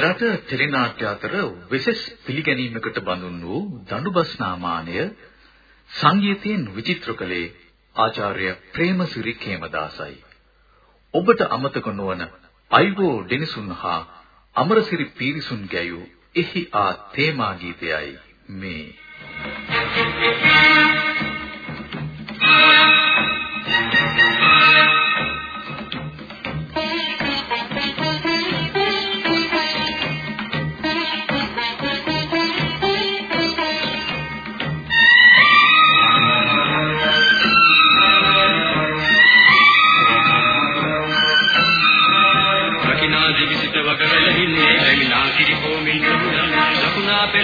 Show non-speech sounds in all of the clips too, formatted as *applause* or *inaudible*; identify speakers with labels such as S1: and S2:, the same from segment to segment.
S1: මෙරට ටෙලිනාට්‍ය අතර විශේෂ පිළිගැනීමකට බඳුන් වූ දඬුබස්නාමානය සංගීතයෙන් විචිත්‍ර කළේ ආචාර්ය ප්‍රේමසිරි කේමදාසයි. ඔබට අමතක නොවන අයිවෝ ඩෙනිසුන් හා අමරසිරි පීරිසුන් ගැයූ එහි ආ තේමා ගීතයයි මේ.
S2: දකිනා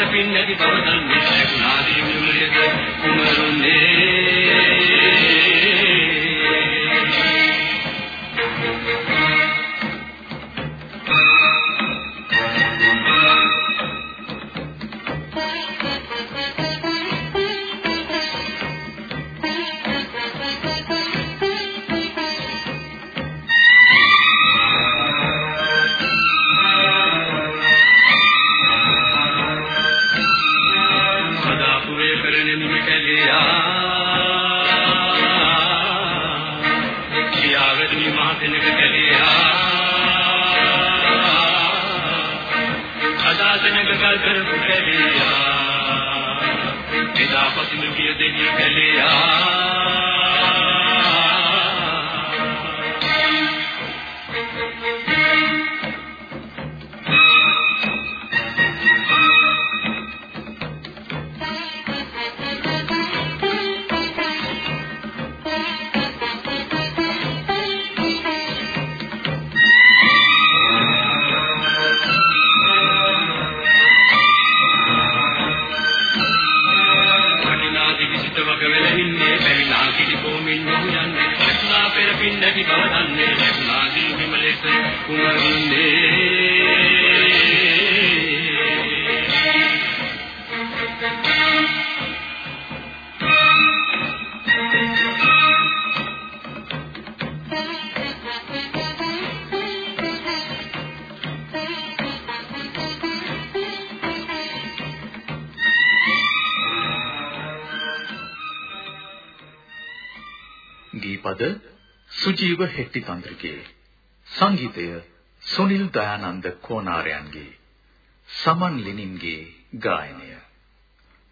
S2: ලකුණා පෙර පින්නදි බව දන්නේ.
S1: ගීපද සුජීව හෙට්ටි තන්ත්‍රිකේ සංගීතය සුනිල් දයානන්ද කෝනාරයන්ගේ සමන් ලිනින්ගේ ගායනය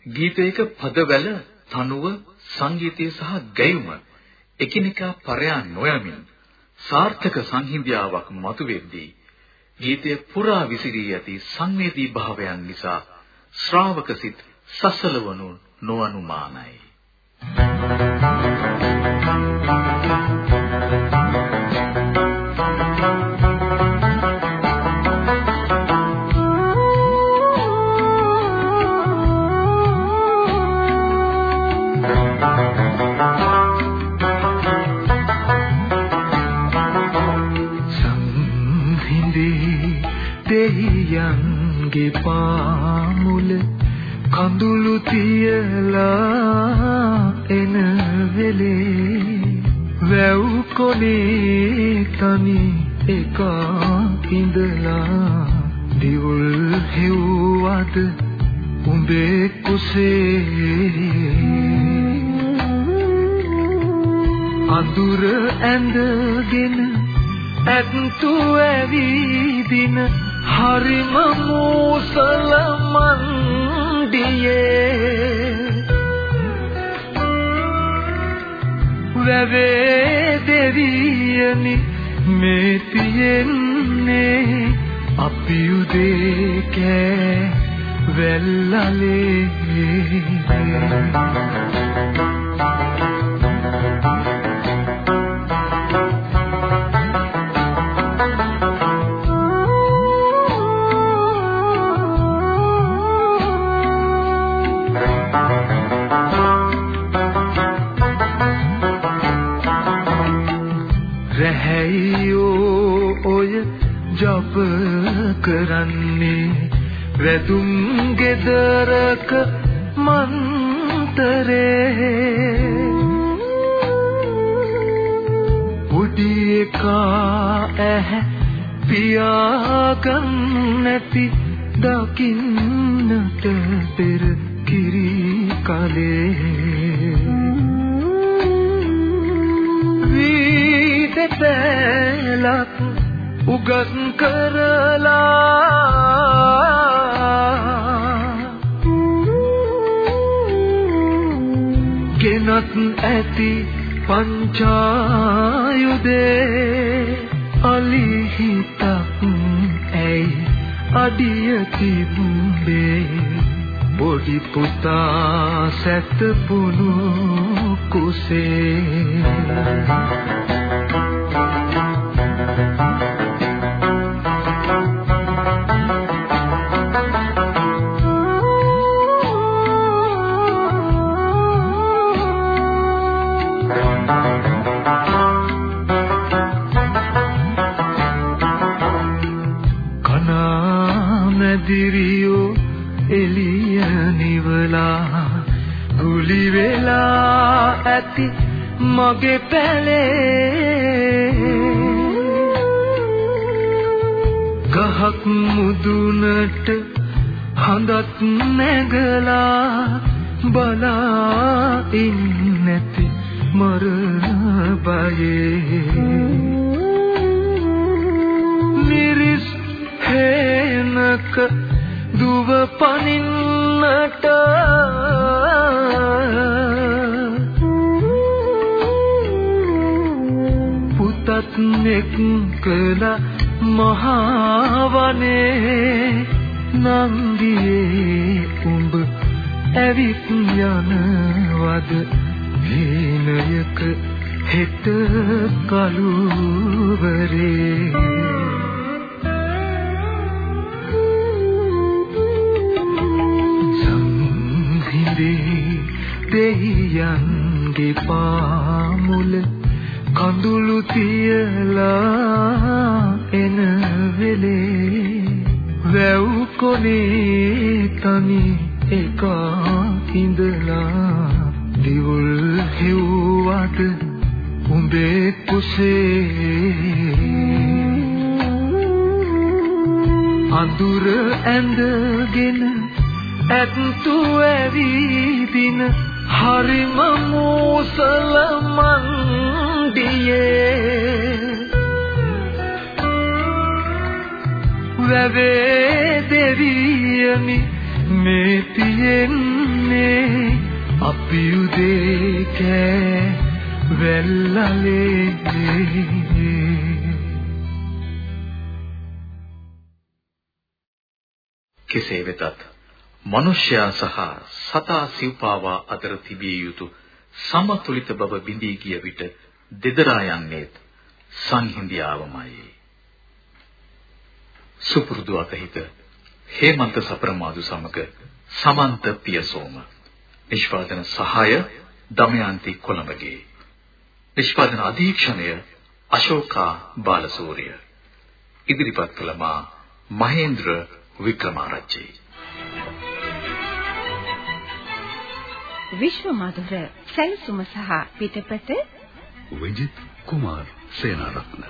S1: ගීතයක පදවැල තනුව සංගීතය සහ ගැයුම එකිනෙකා පරයා නොයමින් සාර්ථක සංහිඳියාවක් මතුවෙද්දී ගීතය පුරා විසිරී ඇති සංවේදී භාවයන් නිසා ශ්‍රාවක සිත් සසලවනු නොඅනුමානයි.
S3: දෙහියන්ගේ පාමුල කඳුළු තියලා එන වෙලේ. වැව් කොනේ තනි එක ඉඳලා දිවුල් හෙව්වද උඹේ කුසේ. අඳුර ඇඳගෙන ඇත්තු ඇවිදින හරිම මූසල මන්දියේ වැවේ දෙවියනි මේ තියෙන්නේ අපි උදේ කෑ වැල්ලලේ. දකින්නට පෙර කිරි කලේ වීදතලක් උගත් කරලා ගෙනත් ඇති පංචායුදේ අලිහිතක් ඇයි අඩිය තිබුඹේ බොඩි පුතා සැතපුණු කුසේ. මගේ පැලේ. ගහක් මුදුනට හඳත් නැගලා බලා ඉන්නැති මරණ බයේ. सुहा මේ තියෙන්නේ අපි උදේ කෑ වැල්ලලේ
S1: කෙසේ වෙතත් මිනිසයා සහ සතා සිව්පාවා අතර තිබිය යුතු සමතුලිත බව බිඳී ගිය විට දෙදරා යන්නේ සංහිඳියාවමයි. සුපුරුදු අතහිත හේමන්ත සපරමාදු සමග සමන්ත පියසෝම. නිෂ්පාදන සහාය දමයන්ති කොළඹගේ. නිෂ්පාදන අධීක්ෂණය අශෝකා බාලසූරිය. ඉදිරිපත් කළ මා මහේන්ද්‍ර වික්‍රමාරච්චි.
S4: විශ්ව මధుර සැලසුම සහ පිටපත
S5: විජිත් කුමාර් සේනාරත්න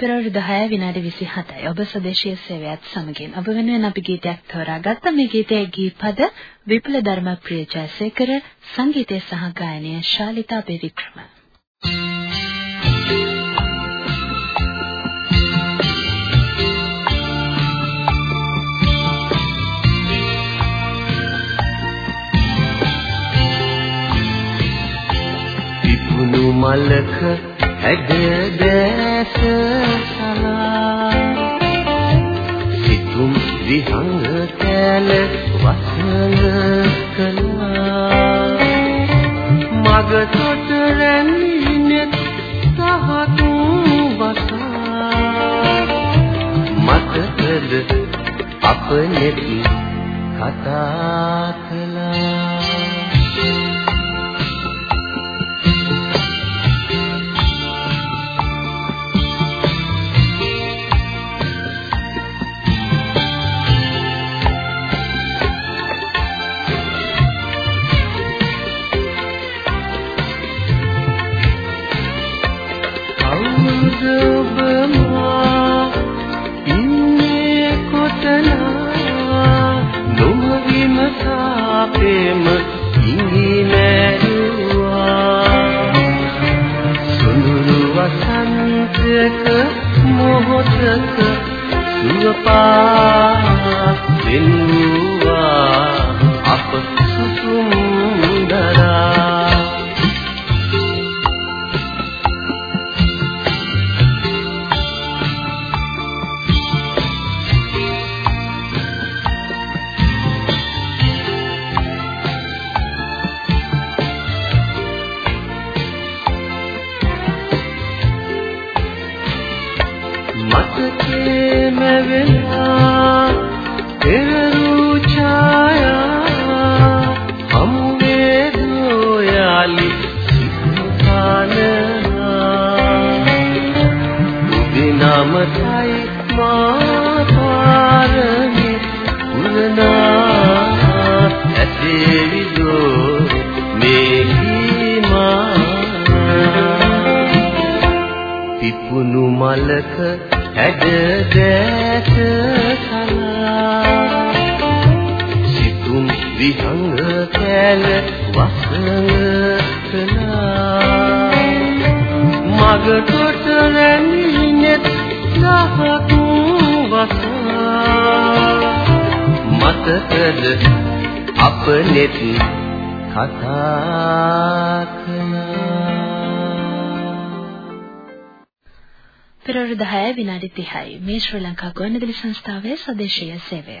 S6: පෙරවරු 10 විනාඩි 27යි. ඔබ සදේශීය සේවයත් සමගින් ඔබ වෙනුවෙන් අපි ගීතයක් තෝරාගත්ත මේ ගීතයේ ගීපද විපුල ධර්මප්‍රිය ජයසේකර සංගීතය සහ ගායනය ශාලිතා බෙවික්‍රම.
S7: පිපුණු මලක ඇද දැස සලා සිතුම් විහංග කැල වසන කළා. මග තොට රැඳිනෙත් තහතු වසා. මතකද අප නෙත් කතා ප්‍රේම ඉංගිනරුවා සුඳුරු වසන්තයක මොහොතක සුවපා දෙන්නවා.
S6: පෙරවරු 10 විනාඩි 30යි මේ ශ්‍රී ලංකා ගුවන්විදුලි සංස්ථාවේ සදේශීය සේවය.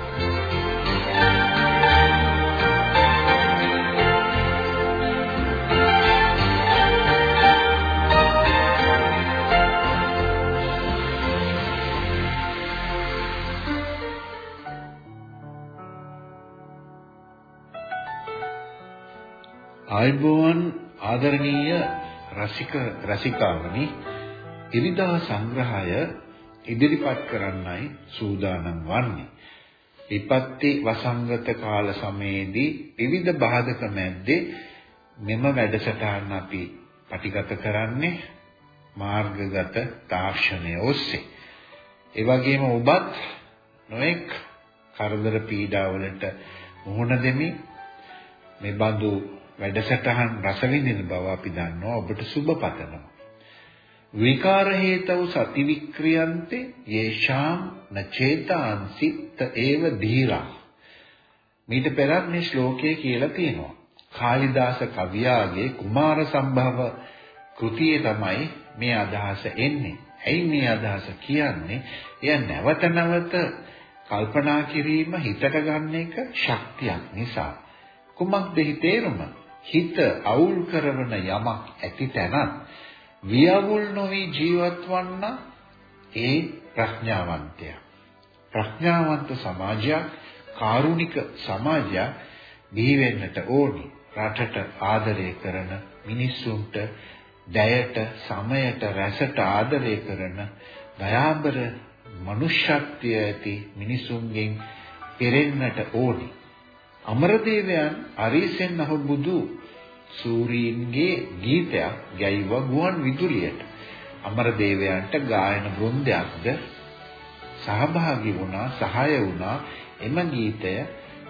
S8: ආයුබෝවන් ආදරණීය රසික රසිකාවනි ඉරිදා සංග්‍රහය ඉදිරිපත් කරන්නයි සූදානම් වන්නේ. විපත්ති වසංගත කාල සමයේදී විවිධ බාධක මැද්දේ මෙම වැඩසටහන අපි පටිගත කරන්නේ මාර්ගගත තාක්ෂණය ඔස්සේ. ඒ වගේම ඔබත් නොඑක් කරදර පීඩාවලට මුහුණ දෙමින් මේ බඳු වැඩසටහන් රස විඳින බව අපි දන්නවා ඔබට සුබ පතනවා. විකාර හේතව සති වික්‍රියන්තේ යේෂාම් නචේතාන්සි ත ඒව ධීරා. මීට පෙරත් මේ ශ්ලෝකය කියලා තියෙනවා. කාලිදාස කවියාගේ කුමාර සම්භව කෘතියේ තමයි මේ අදහස එන්නේ. ඇයි මේ අදහස කියන්නේ? එය නැවත නැවත කල්පනා කිරීම හිතට ගන්න එක ශක්තියක් නිසා. කුමක්ද හිතේරුම? හිත අවුල් කරන යමක් ඇති තැනත් වියවුල් නොවි ජීවත් වන්න ඒ ප්‍රඥාවන්තයා. ප්‍රඥාවන්ත සමාජයක් කාරුණික සමාජයක් බිහි වෙන්නට ඕනි. රටට ආදරය කරන මිනිස්සුන්ට දැයට සමයට රැසට ආදරය කරන දයාබර මනුෂ්‍යත්වය ඇති මිනිසුන්ගෙන් පෙරෙන්නට ඕනි. අමරදේවයන් අරීසෙන් අහුබුදු සූරීන්ගේ ගීතයක් ගැයුවා ගුවන් විදුලියට. අමරදේවයන්ට ගායන බෘන්දයක්ද සහභාගී වුණා සහාය වුණා එම ගීතය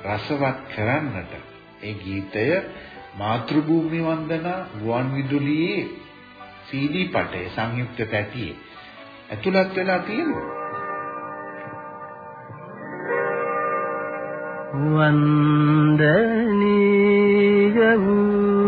S8: රසවත් කරන්නට. ඒ ගීතය මාතෘභූමි වන්දනා ගුවන් විදුලියේ CD පටය සංයුක්ත පැටියේ ඇතුළත් වෙලා තියෙනවා.
S9: වන්දනීය කීර්තිරාවයෙන්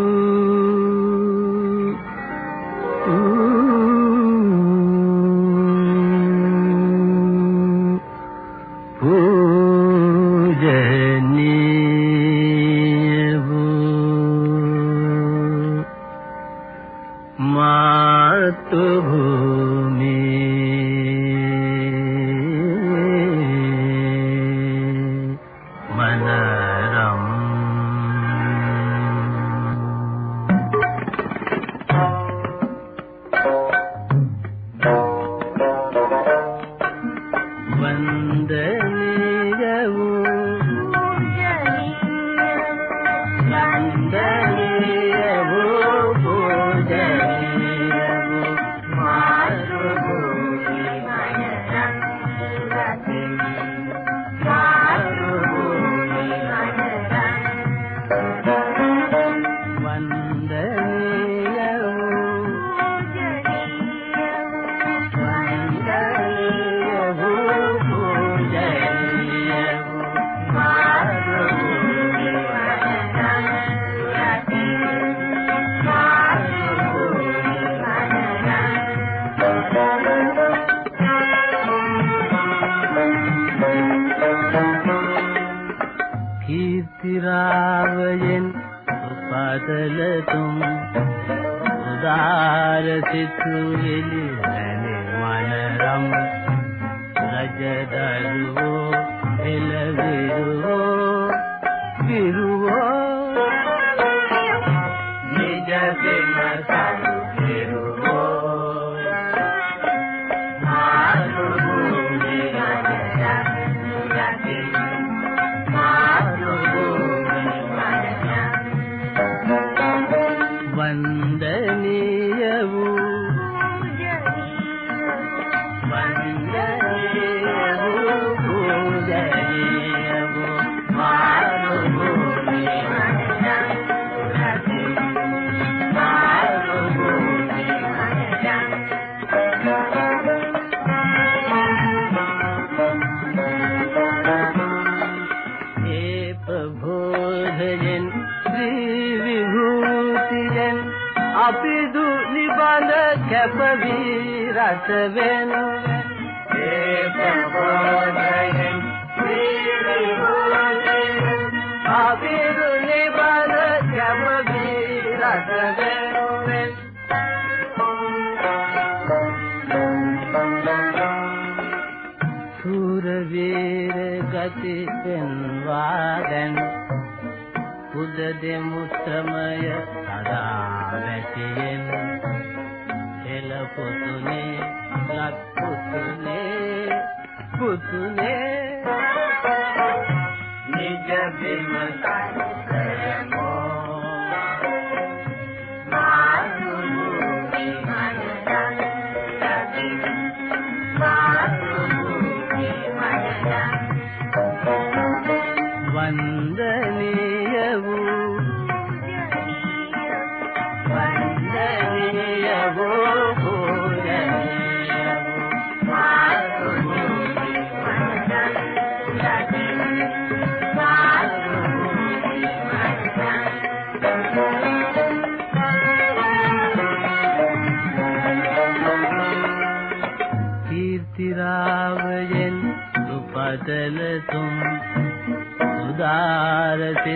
S9: රස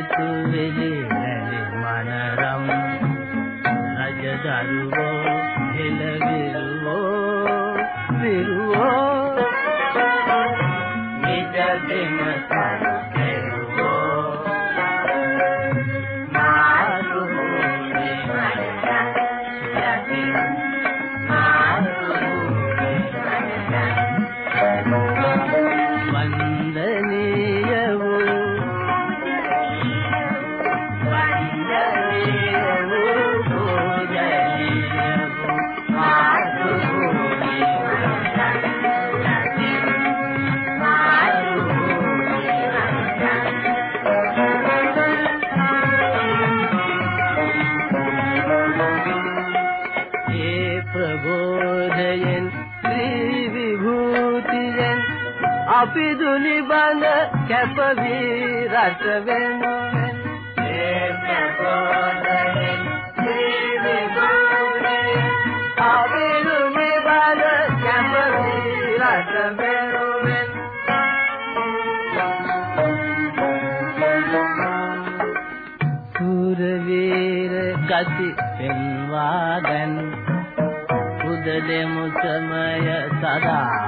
S9: ಋತುವಿನ දුලි බඳ කැප වී රට වෙනුවෙන්. ඒ ප්‍රබෝධයෙන් අපි දුලි බඳ කැප වී රට වෙනුවෙන්. සූරවීර ගති පෙන්වා දැන්. පුද දෙමු සමය සදා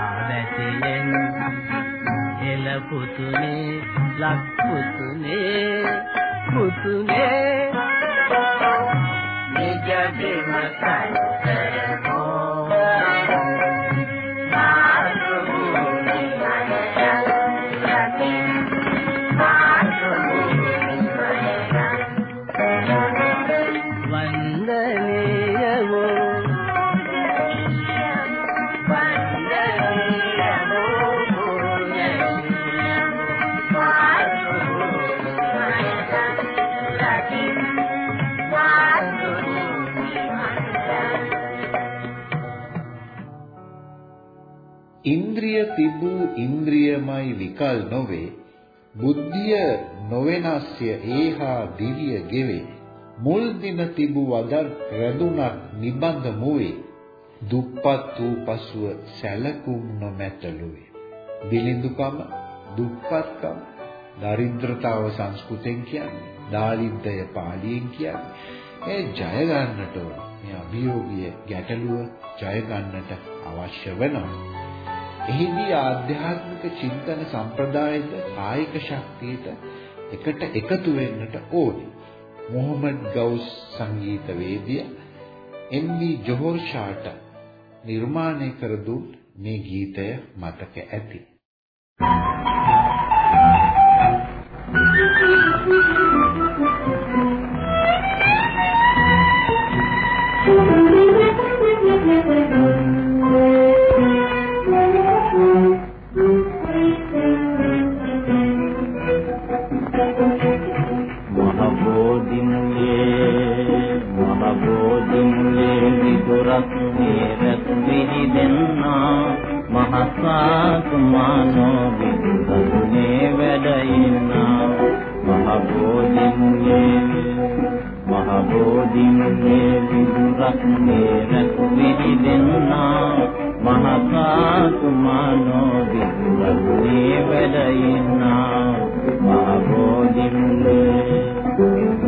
S9: පුතුනේ ලක් පුතුනේ පුතුනේ. නිජ බිම සංකරමෝ
S8: තිබූ ඉන්ද්‍රියමයි විකල් නොවේ. බුද්ධිය නොවෙනස්ය ඒහා දිවිය ගෙවේ. මුල් දින තිබූ වදන් රැඳුණක් නිබඳ මුවේ දුප්පත් වූ පසුව සැලකුම් නොමැතලුවේ දිලිඳුකම දුප්පත්කම දරිද්‍රතාව සංස්කෘතෙන් කියන්නේ දාලිද්දය පාලියෙන් කියන්නේ. ඒ ජය ගන්නට ඕන. මේ අභියෝගය ගැටලුව ජය ගන්නට අවශ්‍ය වෙනවා. එහිදී ආධ්‍යාත්මික චින්තන සම්ප්‍රදායද කායික ශක්තියට එකට එකතු වෙන්නට ඕනේ. මොහමඩ් ගවුස් සංගීතවේදියා එම්.වී. ජොහර් ෂාට නිර්මාණය කර දුන් මේ ගීතය මතක ඇති.
S9: මහබෝධින්ගේ *laughs* විහිදෙන්නා මහසාතුමානෝ විදුරන්නේ වැඩින්නා මහබෝධින්ගේ මහබෝධින්ගේ විදුරක් වේරත් විහිදෙන්නා මහසාතුමානෝ විදුරන්නේ වැඩින්නා මහබෝධින්ගේ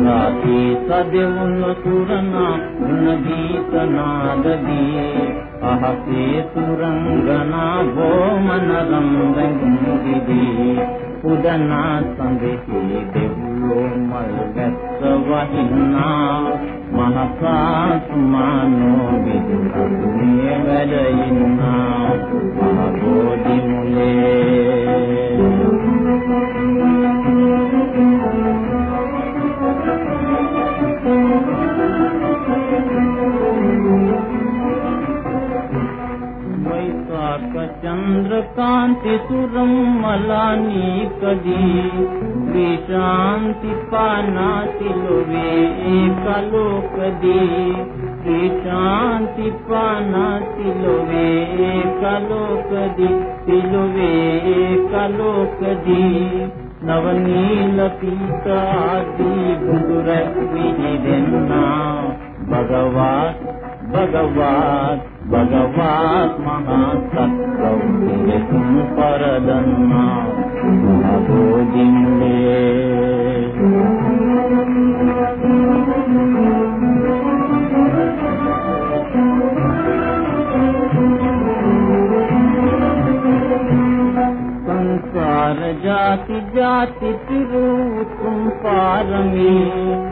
S9: රාති සදෙවුන සුරනා නදීත නාදදී අහසේ සුරංගනා බොමන රම්බංගුදිදී උදනා සඳෙහි දෙව්ලොව
S10: මල් වැස්ස වහිනා මහසා සුමානෝ විදුලිය වැඩ ඉන්නා මහ බෝධි මුලේ චන්ද්‍රකාන්ති සුරම් මලානී කදී විශාන්ති පානාති ලොවේ ඒකලෝකදී විශාන්ති පානාති ලොවේ ඒකලෝකදී තිලොවේ ඒකලෝකදී නවනීල පීතාදී බුදුරක් විහිදෙන්නා භගවත් භගවත් භගවත් මහා සත්ත්වෝ ලෙසම පරදන්නා මහබෝධින්නේ සංසාර ජාති ජාති පිරු තුම් පාරමී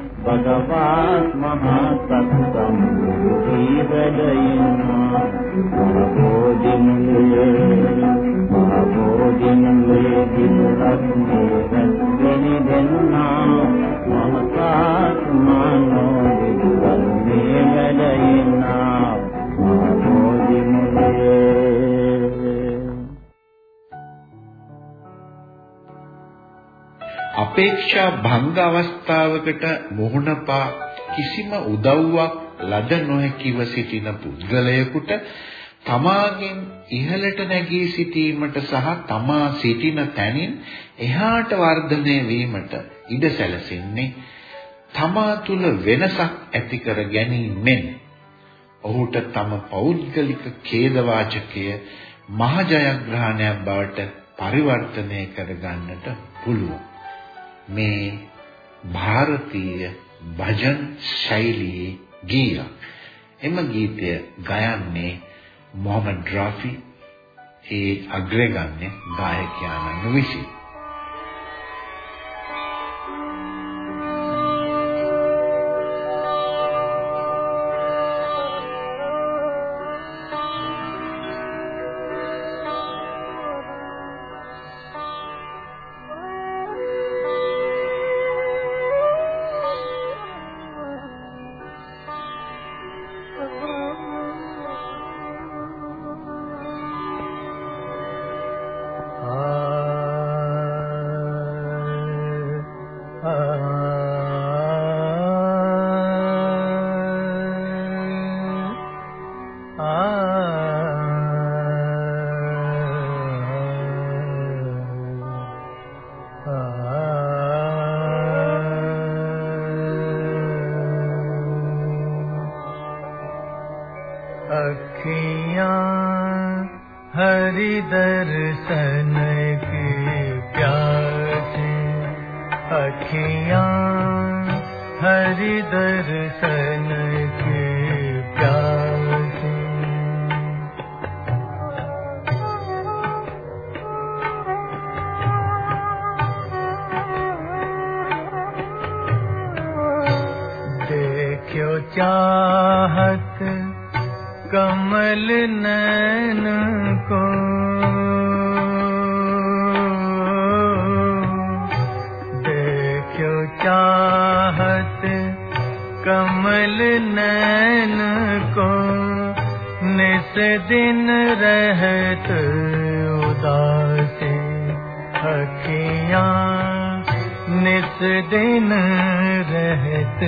S10: භගවාස් මහා සත්සම් ජීවදයින මහබෝධිමේ මහබෝධිමේ දිනරත්නේ වෙනි දෙන්නා මමකාත් මනෝ විදුවන්නේ වැඩයිනා මහබෝධිමේ
S11: අපේක්ෂා භංග අවස්ථාවකට මුහුණ පා කිසිම උදව්වක් ලද නොහැකිව සිටින පුද්ගලයෙකුට තමාගෙන් ඉහළට නැගී සිටීමට සහ තමා සිටින තැනින් එහාට වර්ධනය වීමට ඉඩ සැලසෙන්නේ තමා තුළ වෙනසක් ඇති කර ගැනීමෙන්. ඔහුට තම පෞද්ගලික ඛේදවාචකය මහ ජයග්‍රහණයක් බවට පරිවර්තනය කර ගන්නට පුළුවන්. මේ ಭಾರತೀಯ භජන් ශෛලියේ ගීයක්. එම ගීතය ගයන්නේ මොහමඩ් රාෆි ඒ අග්‍රගණ්‍ය ගායකයාණන් විසිනි. चाहत कमल नैन को। देखो चाहत कमल नैन को। निस दिन रहत उदासी अखियाँ निस दिन रहत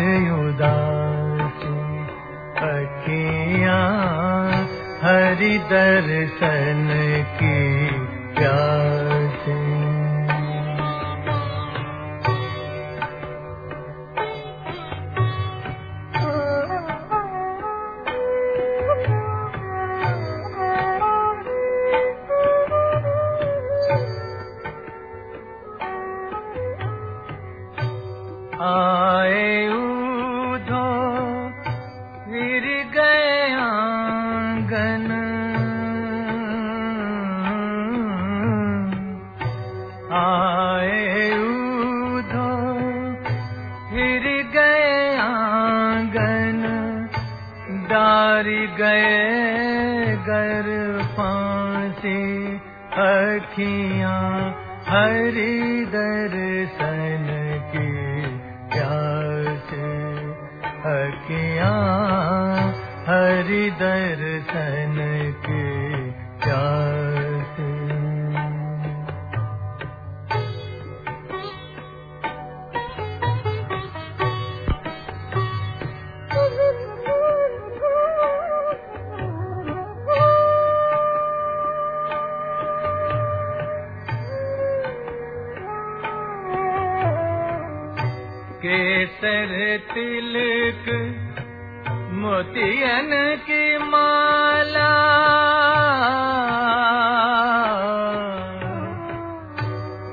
S11: गए घर फांसी अखियाँ हरि दर्शन की प्यास अखियाँ हरि दर्शन मोतियन की माला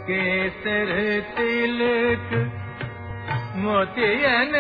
S11: केसर तिलक मोतियन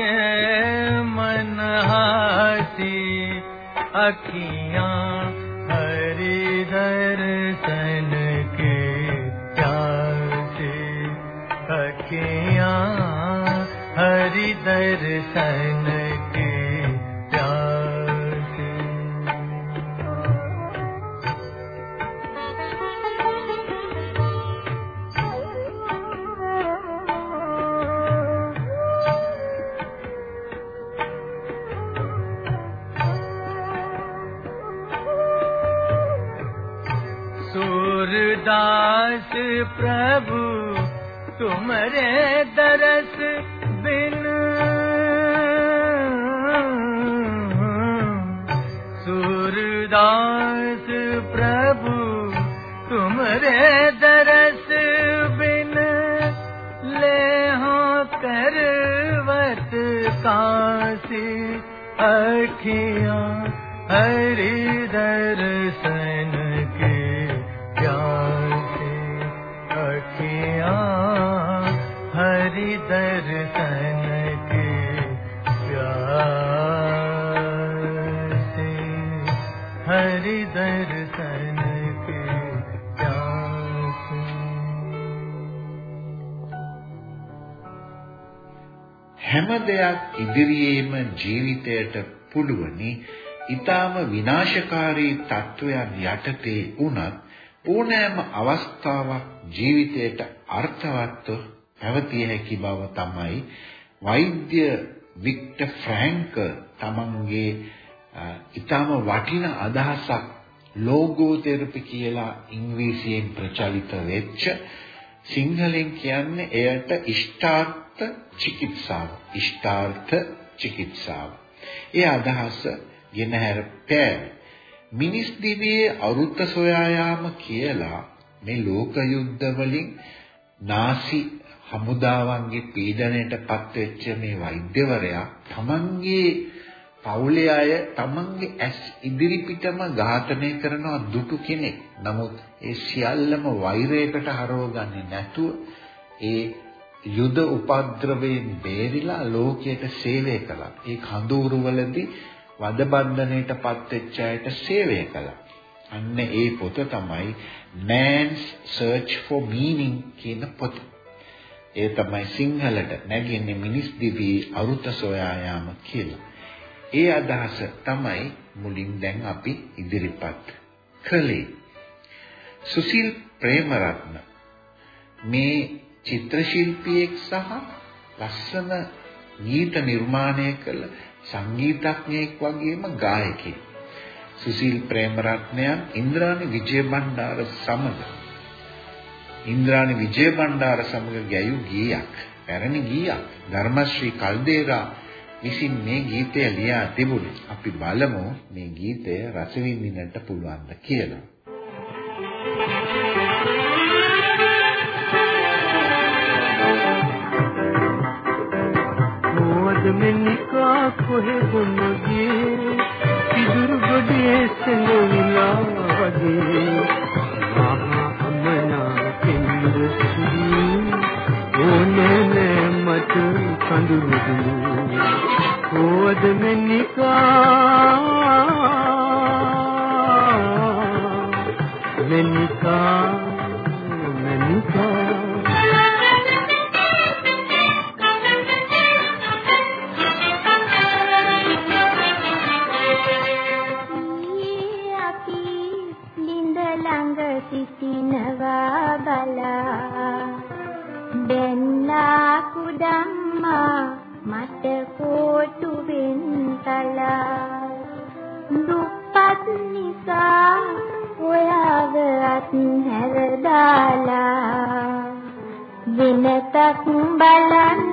S11: لك कासी अखियां हरि दर्शन
S8: හැම දෙයක් ඉදිරියේම ජීවිතයට පුළුවනි. ඊටාම විනාශකාරී තත්වයන් යටතේ වුණත් ඕනෑම අවස්ථාවක් ජීවිතයට අර්ථවත්ව පැවතිය හැකි බව තමයි වෛද්‍ය වික්ටර් ෆ්‍රැන්ක තමන්ගේ අ, ඊටාම වටින අදහසක් ලෝගෝതെරපි කියලා ඉංග්‍රීසියෙන් ප්‍රචලිත වෙච්ච සිංහලෙන් කියන්නේ එයට ඉෂ්ටාර්ථ චිකිත්සාව. ඉෂ්ටාර්ථ චිකිත්සාව. ඒ අදහස ගෙනහැර පෑ මිනිස් දිවියේ අරුත සොයා යාම කියලා මේ ලෝක යුද්ධ වලින් නාසි හමුදාවන්ගේ පීඩනයට පත්වෙච්ච මේ වෛද්‍යවරයා තමන්ගේ පවුලේ අය තමන්ගේ ඇස් ඉදිරිපිටම ඝාතනය කරනවා දුටු කෙනෙක්. නමුත් ඒ සියල්ලම වෛරයකට හරවගන්නේ නැතුව ඒ යුද උපද්‍රවයෙන් බේරිලා ලෝකයට සේවය කළා. ඒ කඳවුරුවලදී වද බන්ධනයට පත්වෙච්ච අයට සේවය කළා. අන්න ඒ පොත තමයි Man's Search for Meaning කියන පොත. ඒ තමයි සිංහලට නැගෙන්නේ මිනිස් දිවියේ අරුත සොයා යාම කියලා. ඒ අදහස තමයි මුලින් දැන් අපි ඉදිරිපත් කළේ. සුසිල් ප්‍රේමරත්න මේ චිත්‍ර ශිල්පියෙක් සහ ලස්සන ගීත නිර්මාණය කළ සංගීතඥයෙක් වගේම ගායකයෙක්. සුසිල් ප්‍රේමරත්නයන් ඉන්ද්‍රාණි විජයබණ්ඩාර සමග ඉන්ද්‍රාණි විජයබණ්ඩාර සමග ගැයූ ගීයක් පැරණි ගීයක් ධර්මශ්‍රී කල්දේරා විසින් මේ ගීතය ලියා තිබුණේ. අපි බලමු මේ ගීතය රස විඳින්නට පුළුවන්ද කියලා.
S12: මෙනිකා කොහෙ ගොන්නගේ සිදුරු ගොඩේ සෙනවිලා වගේ. මහා අමනා කෙන්ද සුදී ඕනේ මට කඳුළු කොවද මෙනිකා මෙනිකා kumbalan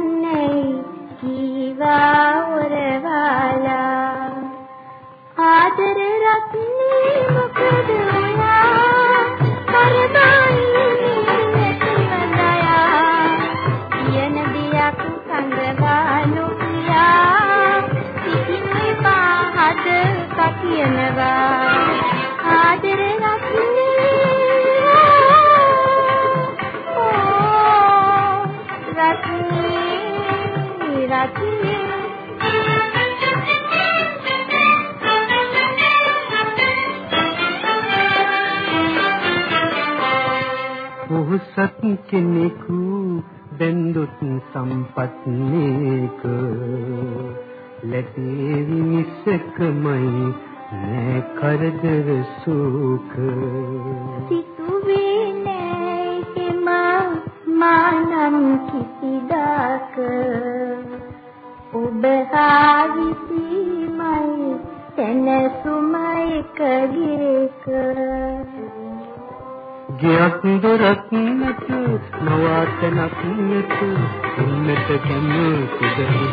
S12: කෙනෙකු බෙන්දොත් සම්පත් නේක ලැබේවි මිසකමයි නෑ කරදර සුඛ.
S13: සිතුවේ නෑ හිමා මානම් කිසිදාක ඔබ හාවිසීමයි තනසුමයි කගිරේක
S12: ගියක් දොරක් නැත නවාතනක් නැත ඉන්නට කම කුදෙහි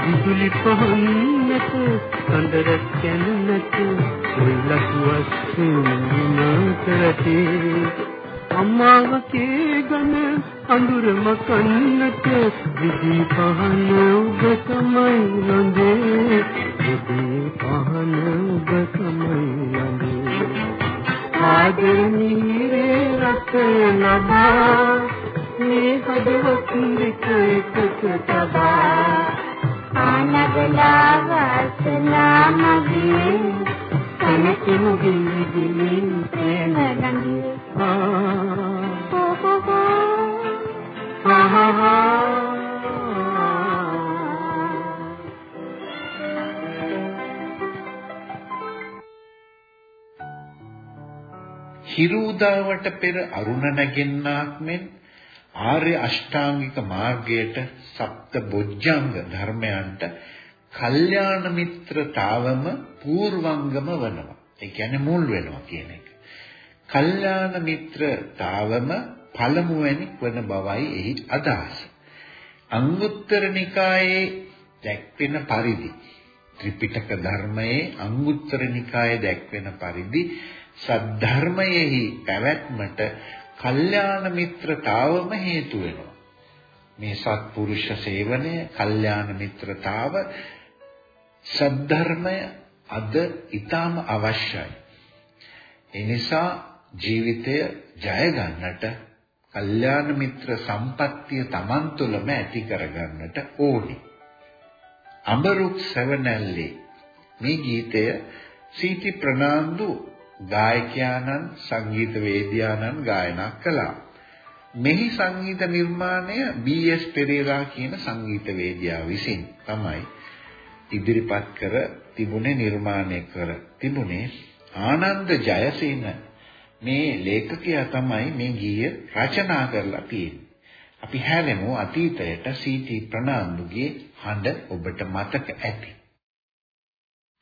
S12: විදුලි පහන් නැත කඳරක් කැන්නට ඔයිලකුවස්සින් නතරතේ අම්මාවකේ ගන අඳුරම කන්නට විදි පහන ඔබ තමයි ලඳේ විදි පහන ඔබ තමයි ලඳේ ආදරණීරේ රස ලබා මේ හදවත් දෙක එකක තබා.
S13: ආනගලා වාසනා මගේ
S12: කනකිනු ගිලි ගිලි
S13: ප්‍රේම ගංගේ
S12: ආ.
S13: හෝ හෝ හෝ
S8: හිරුදාවට පෙර අරුණ නැගෙන්නාක් මෙන් ආර්ය අෂ්ටාංගික මාර්ගයට සප්ත බොජ්ජංග ධර්මයන්ට කල්යාණ මිත්‍රතාවම පූර්වංගම වෙනවා. ඒ කියන්නේ මුල් වෙනවා කියන එක. කල්යාණ මිත්‍රතාවම පළමුවැනි වන බවයි එහි අදහස. අංගුත්තර නිකායේ දැක්වෙන පරිදි ත්‍රිපිටක ධර්මයේ අංගුත්තර නිකායේ දැක්වෙන පරිදි සද්ධර්මයෙහි පැවැත්මට කල්යාණ මිත්‍රතාවම හේතු වෙනවා. මේ සත්පුරුෂ සේවනය, කල්යාණ මිත්‍රතාව සද්ධර්මය අද ඊටාම අවශ්‍යයි. ඒ නිසා ජීවිතය ජය ගන්නට කල්යාණ මිත්‍ර සම්පත්තිය Taman තුළම ඇති කරගන්නට ඕනේ. අමරුක් සවනල්ලේ මේ ගීතය සීති ප්‍රනාන්දු ගායකයාණන් සංගීත වේදියාණන් ගායනා කළා. මෙහි සංගීත නිර්මාණය බී.එස්. පෙරේරා කියන සංගීත වේදියා විසින් තමයි ඉදිරිපත් කර තිබුණේ නිර්මාණය කර තිබුණේ ආනන්ද ජයසේන මේ ලේඛකයා තමයි මේ ගීය රචනා කරලා තියෙන්නේ. අපි හැලෙමු අතීතයට සීටි ප්‍රනාන්දුගේ හඬ ඔබට මතක ඇති.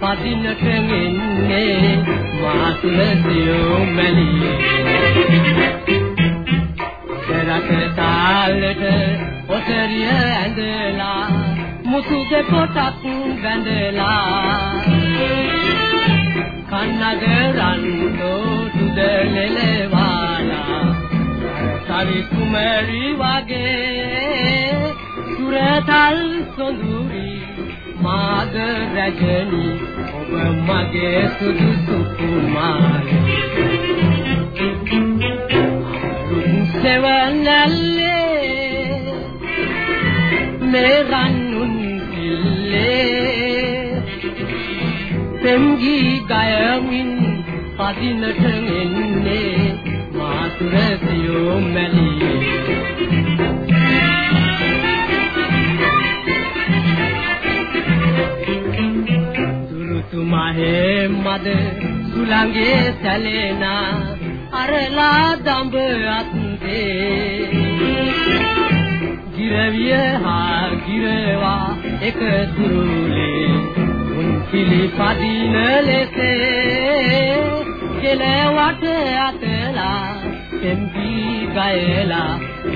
S14: පදිනට මෙන්නේ මාතුල සියෝ මැලි දරක තාලට ඔතරිය ඇඳලා මුතු දෙපොටක් බැඳලා කන්නද රන්තෝ තුද ලෙලවාලා සරි කුමරි වගේ සුරතල් සොඳුරි මාග රජනී ඔබ මගේ සුදුසු කුමාරී සෙවනල්ලේ මේ රන්නුන් කිල්ලේ පෙම්ගී ගයමින් පදිනට එන්නේ මාතුර සියෝ මැලියේ මද සුළඟේ සැලෙනා අරලා දඹ අත්දේ. ගිරවිය හා ගිරවා එක තුරුලේ උන් කිලි පදින ලෙසේ කෙලවට අතලා එම්පි ගයලා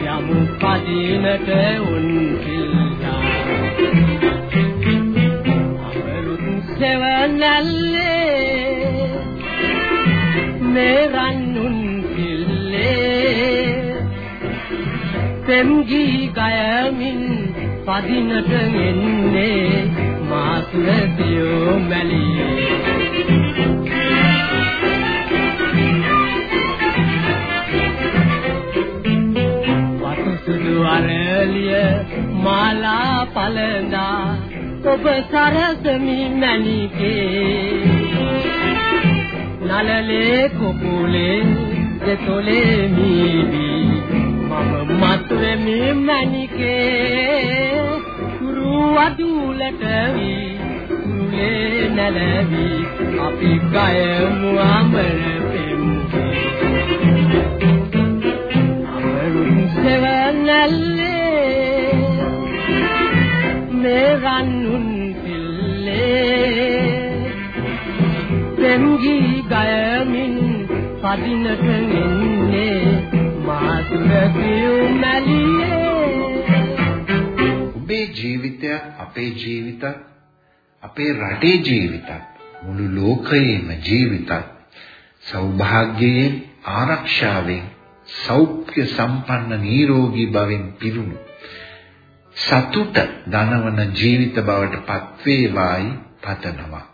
S14: යමු පදිනට උන් කිල්ලා සෙවනල්ලේ මේ රන්නුන් කිල්ලේ. පෙම්ගී ගයමින් පදිනට එන්නේ මාතුල දියෝ මැලියේ. වතුසුදු අරලිය මාලා පලඳා ඔබ සරසමි මැණිකේ. නලලේ කුකුලේ දෙතොලේ මීවි. මම මතුවෙමි මැණිකේ. කුරු අදුලට වී කුරුලේ නැලවි. අපි ගයමු අමර පෙම්කේ. අමරුන් සෙවනල්ලේ. රන්නුන් පදිනට එන්නේ මාතුර පියුමැලියේ
S8: ඔබේ ජීවිතයක් අපේ ජීවිතත් අපේ රටේ ජීවිතත් මුළු ලෝකයේම ජීවිතත් සෞභාග්‍යයෙන් ආරක්ෂාවෙන් සෞඛ්‍ය සම්පන්න නිරෝගී භවෙන් පිරුණු සතුට දනවන ජීවිත බවට පත්වේවායි පතනවා.